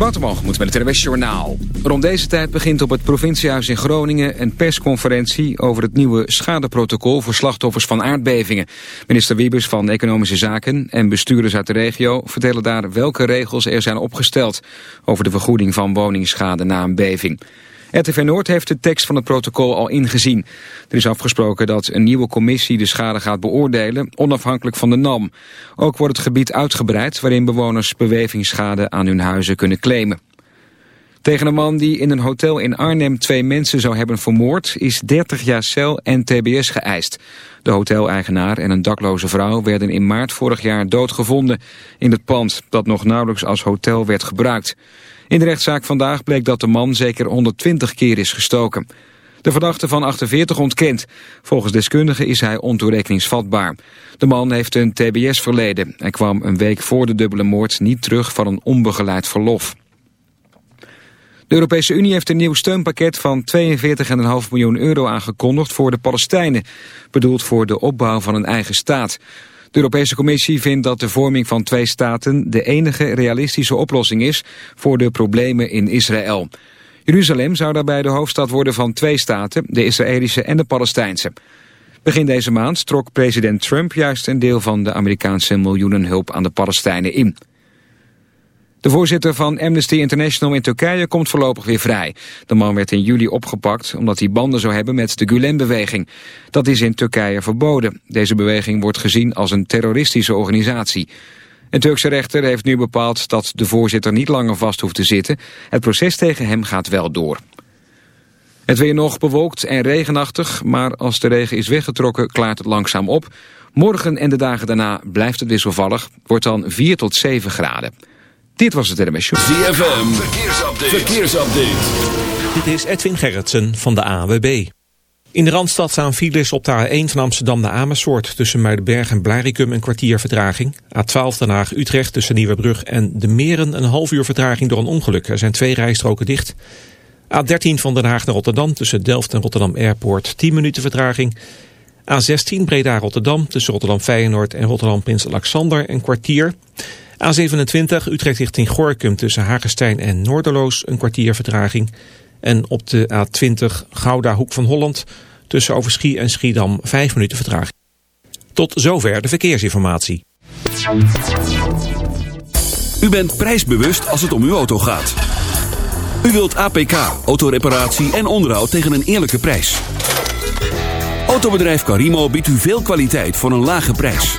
Waterbalgemoed met het RWS Journaal. Rond deze tijd begint op het provinciehuis in Groningen een persconferentie over het nieuwe schadeprotocol voor slachtoffers van aardbevingen. Minister Wiebes van Economische Zaken en bestuurders uit de regio vertellen daar welke regels er zijn opgesteld over de vergoeding van woningsschade na een beving. RTV Noord heeft de tekst van het protocol al ingezien. Er is afgesproken dat een nieuwe commissie de schade gaat beoordelen, onafhankelijk van de NAM. Ook wordt het gebied uitgebreid waarin bewoners bewegingsschade aan hun huizen kunnen claimen. Tegen een man die in een hotel in Arnhem twee mensen zou hebben vermoord... is 30 jaar cel en tbs geëist. De hoteleigenaar en een dakloze vrouw werden in maart vorig jaar doodgevonden... in het pand dat nog nauwelijks als hotel werd gebruikt. In de rechtszaak vandaag bleek dat de man zeker 120 keer is gestoken. De verdachte van 48 ontkent. Volgens deskundigen is hij ontoerekeningsvatbaar. De man heeft een tbs-verleden. Hij kwam een week voor de dubbele moord niet terug van een onbegeleid verlof. De Europese Unie heeft een nieuw steunpakket van 42,5 miljoen euro aangekondigd voor de Palestijnen, bedoeld voor de opbouw van een eigen staat. De Europese Commissie vindt dat de vorming van twee staten de enige realistische oplossing is voor de problemen in Israël. Jeruzalem zou daarbij de hoofdstad worden van twee staten, de Israëlische en de Palestijnse. Begin deze maand trok president Trump juist een deel van de Amerikaanse miljoenenhulp aan de Palestijnen in. De voorzitter van Amnesty International in Turkije komt voorlopig weer vrij. De man werd in juli opgepakt omdat hij banden zou hebben met de Gulen-beweging. Dat is in Turkije verboden. Deze beweging wordt gezien als een terroristische organisatie. Een Turkse rechter heeft nu bepaald dat de voorzitter niet langer vast hoeft te zitten. Het proces tegen hem gaat wel door. Het weer nog bewolkt en regenachtig, maar als de regen is weggetrokken klaart het langzaam op. Morgen en de dagen daarna blijft het wisselvallig, wordt dan 4 tot 7 graden. Dit was het RMS Show. ZFM, verkeersupdate. verkeersupdate. Dit is Edwin Gerritsen van de AWB. In de Randstad staan files op de A1 van Amsterdam naar Amersfoort... tussen Muidenberg en Blarikum een kwartier vertraging. A12 Den Haag-Utrecht tussen Nieuwebrug en De Meren... een half uur vertraging door een ongeluk. Er zijn twee rijstroken dicht. A13 van Den Haag naar Rotterdam tussen Delft en Rotterdam Airport... 10 minuten vertraging. A16 Breda-Rotterdam tussen Rotterdam-Feyenoord en Rotterdam-Prins Alexander... een kwartier... A27 Utrecht richting Gorkum tussen Hagestein en Noorderloos een kwartier vertraging. En op de A20 Gouda Hoek van Holland tussen Overschie en Schiedam 5 minuten vertraging. Tot zover de verkeersinformatie. U bent prijsbewust als het om uw auto gaat. U wilt APK, autoreparatie en onderhoud tegen een eerlijke prijs. Autobedrijf Carimo biedt u veel kwaliteit voor een lage prijs.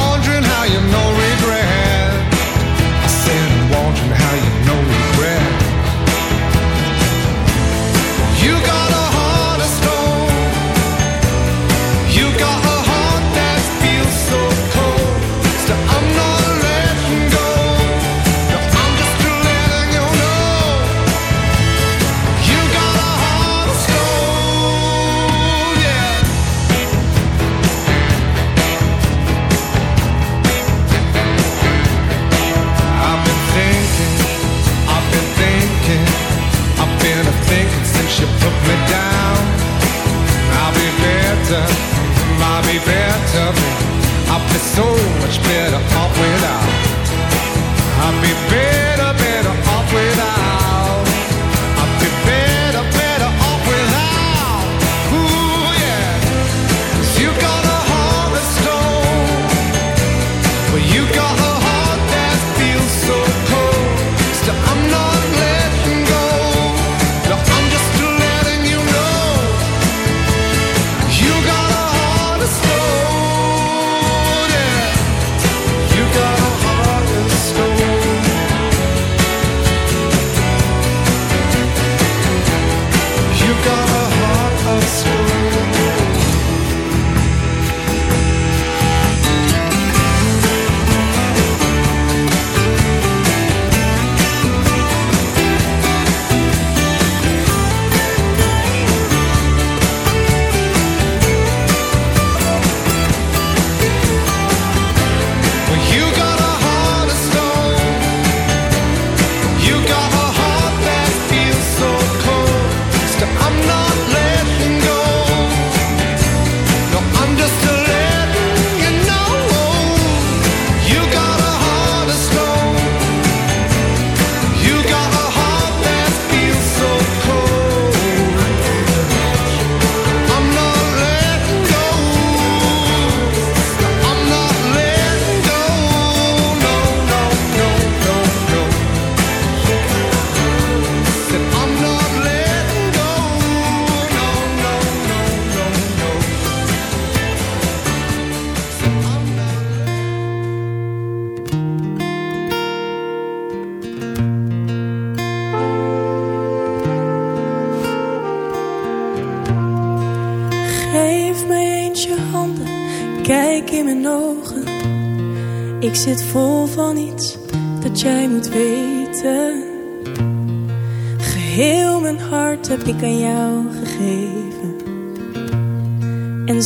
you know so much better off without. I'd be better, better off without.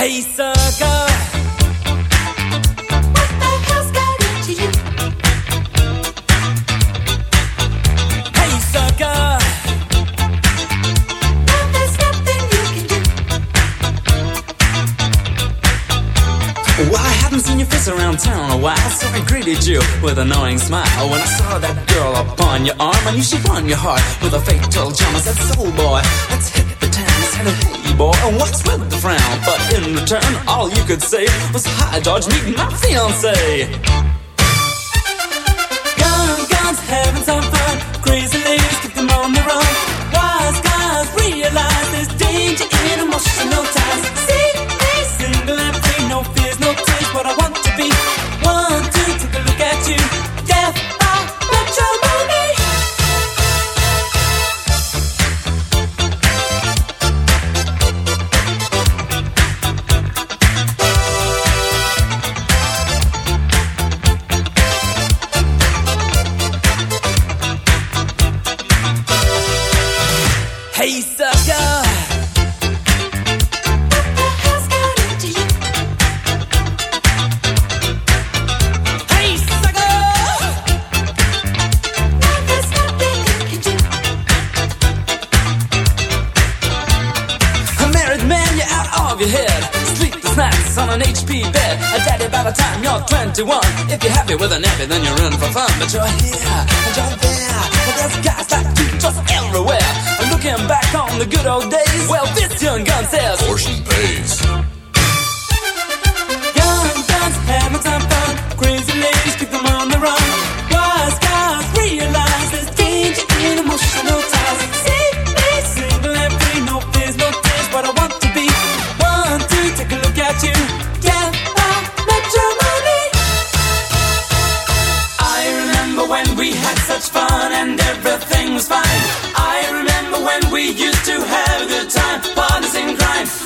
Hey, sucker. What the hell's got you? Hey, sucker. Well, there's nothing you can do. Well, haven't seen your face around town a while, so I greeted you with an annoying smile. When I saw that girl upon your arm, I knew she'd won your heart with a fatal charm. I said, soul boy, let's hit the town. I said, hey boy, and what's with the frown? But in return, all you could say was, Hi, George, meet my fiance." Gun, guns, having some fun. Crazy ladies, keep them on the run. Wise guys realize there's danger in emotional ties. 21. If you're happy with a nappy, then you're in for fun. But you're here and you're there. Well, there's guys like you just everywhere. And looking back on the good old days, well, this young gun says, Portion pays.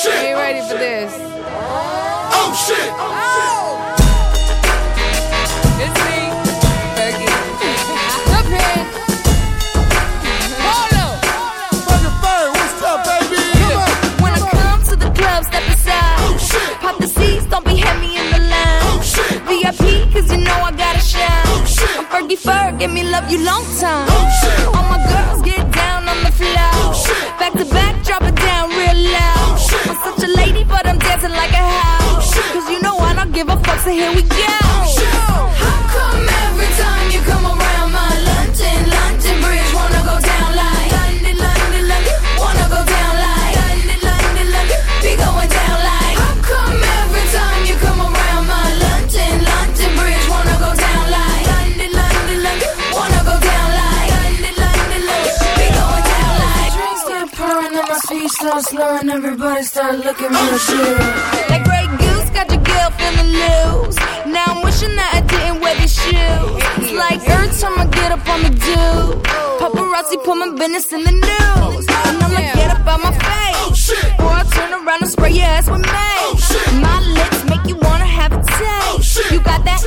Shit! Are you ready for this? Oh shit! Oh! It's me, Becky. Up here. Polo. Fucking bird, what's up, baby? When I come to the club, step aside. Oh, Pop the seats, don't be heavy in the line. Oh, VIP, cause you know I gotta shine. Oh, I'm Fergie Ferg, give me love you long time. All my give a fuck, so here we go. How come every time you come around my London, London Bridge wanna go down like London, London, London, wanna go down like London, London, London, be going down like. How come every time you come around my London, London Bridge wanna go down like London, London, London, wanna go down like London, London, London, be going down like. Drinks start pouring and my speech starts slowing, everybody start looking real good. That Grey Goose got feeling loose. Now I'm wishing that I didn't wear these shoes. It's like every time I get up on the do. Paparazzi put my business in the news. And I'ma get up on my face. Or I turn around and spray your ass with mace. My lips make you wanna have a taste. You got that?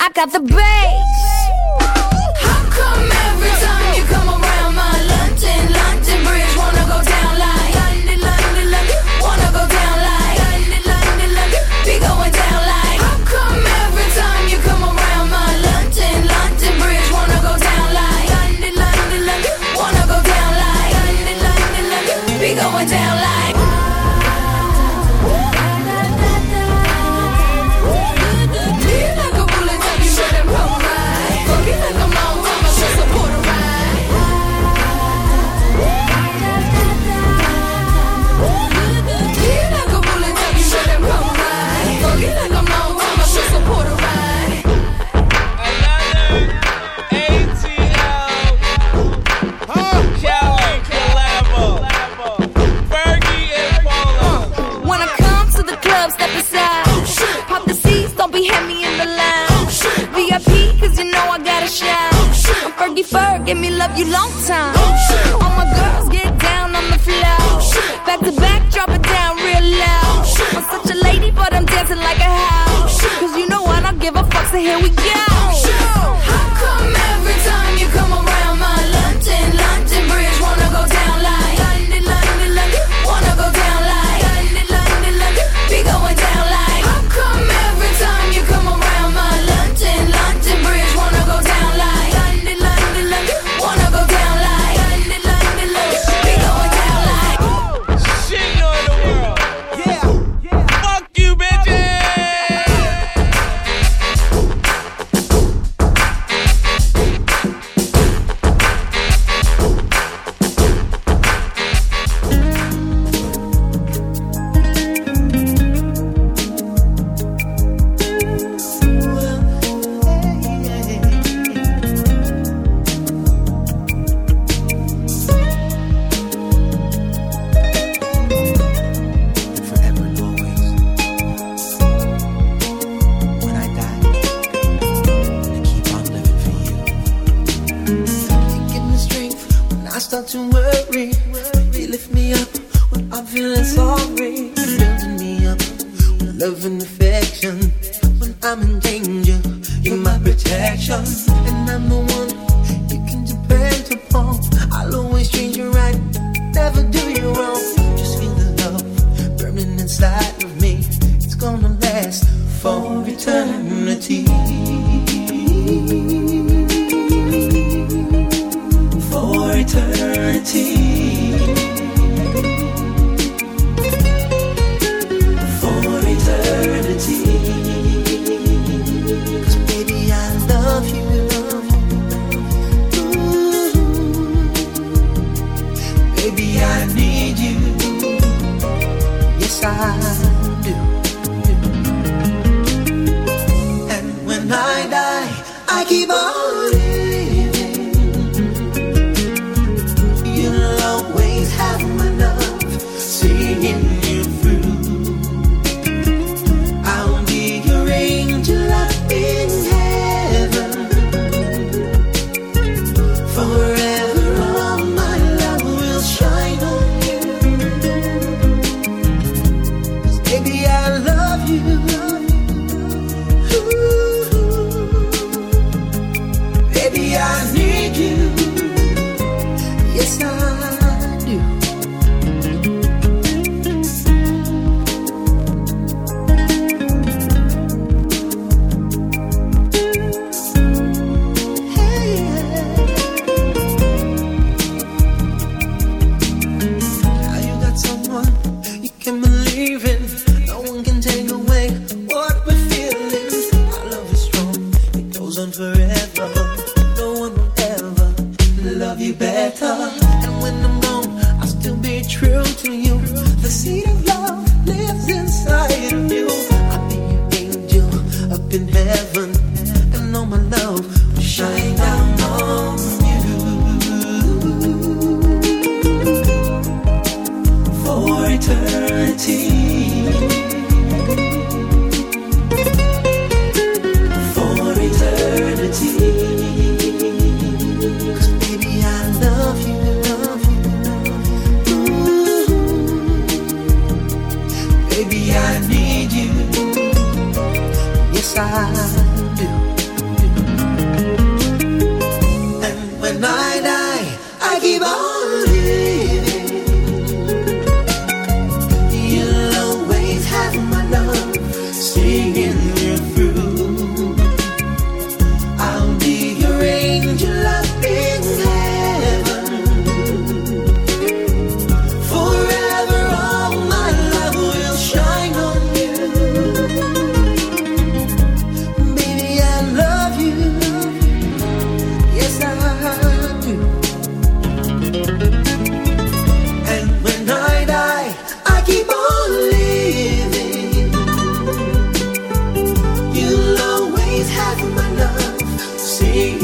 I got the bass.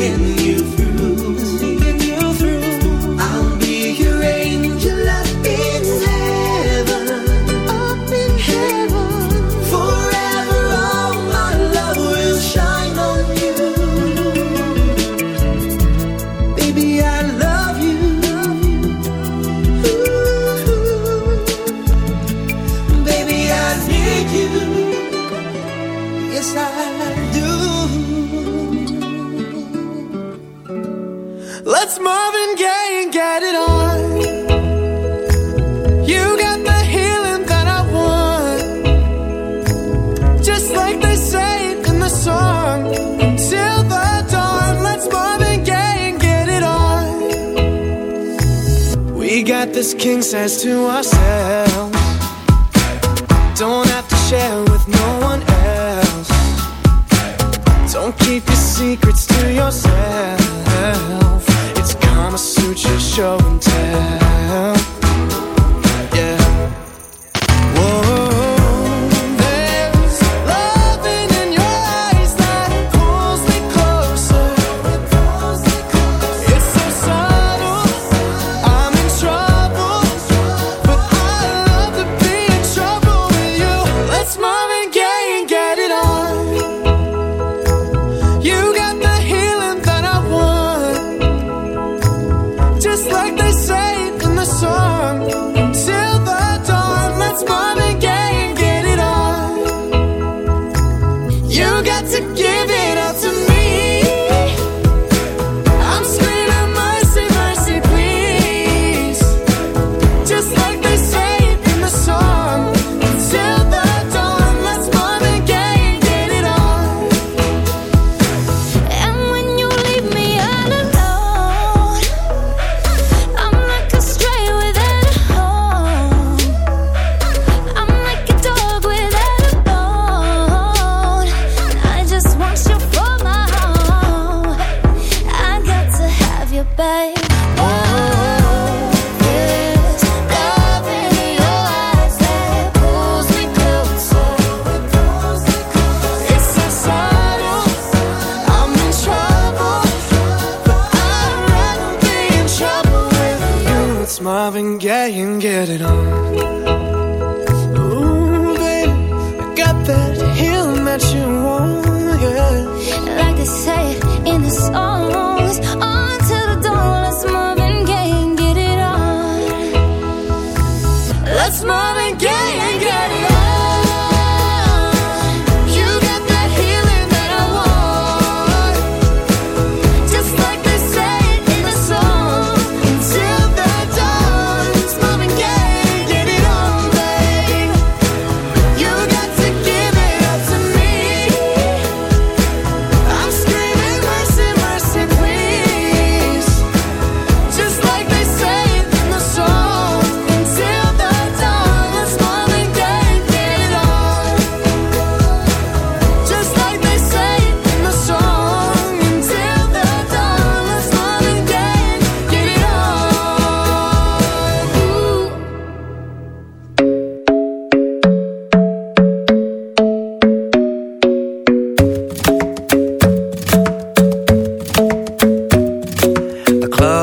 Seeing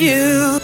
you.